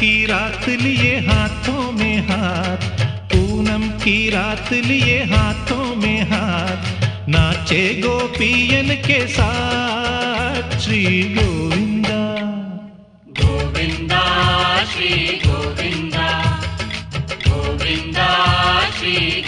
रात लिए हाथों में हाथ, पूनम की रात लिए हाथों में हाथ, नाचे गोपियन के साथ श्री गोविंदा। गोविंदा, श्री गोविंदा गोविंदा, श्री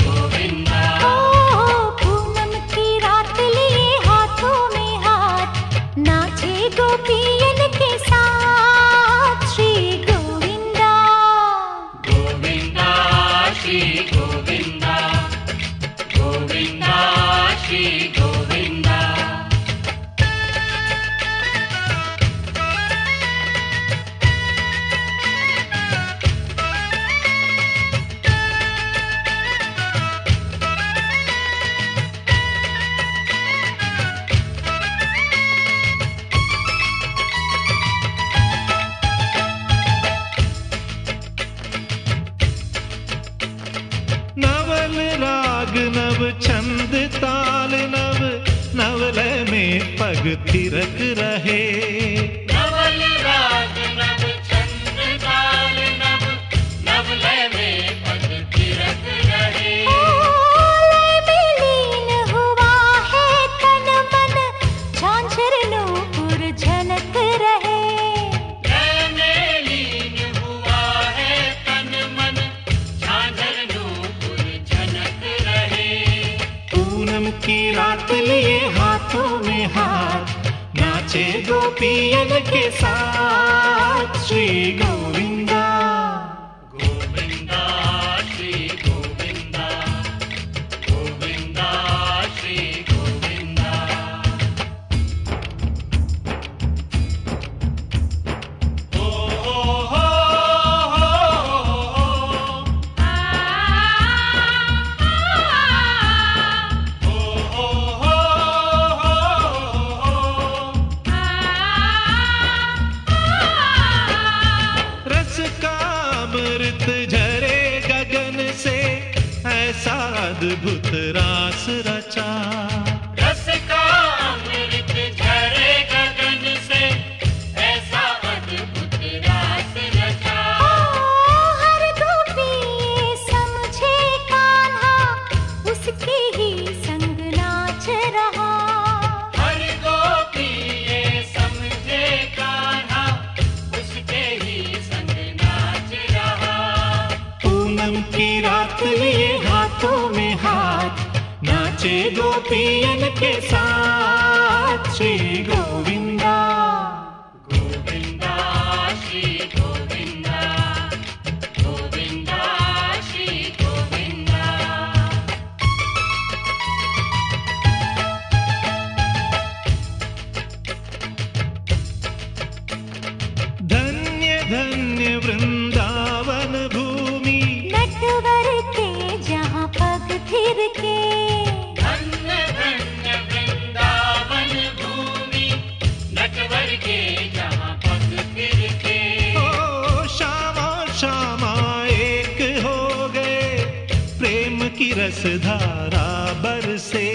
थिरक रहे पूनम की रात लिए हाथों में हाथ नाचे गोपियन के साथ। श्री गोविंदा रात लिए हाथों में हाथ नाचे गोपियन के साथ। श्री गोविंदा। गोविंदा श्री गोविंदा। गोविंदा श्री गोविंदा। धन्य धन्य फिर के। धन्य धन्य वृंदावन भूमि नटवर के जहाँ पग फिर के। ओ श्यामा श्यामा एक हो गए प्रेम की रसधारा बरसे।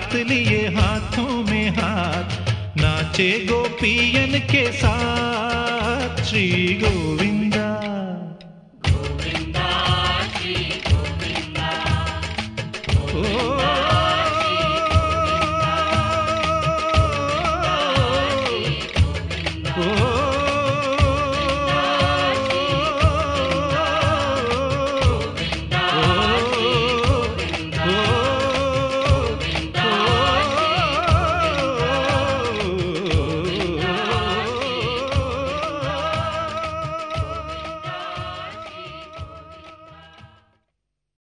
साथ लिए हाथों में हाथ नाचे गोपियन के साथ। श्री गोविंदा। गोविंदा श्री गोविंदा। ओ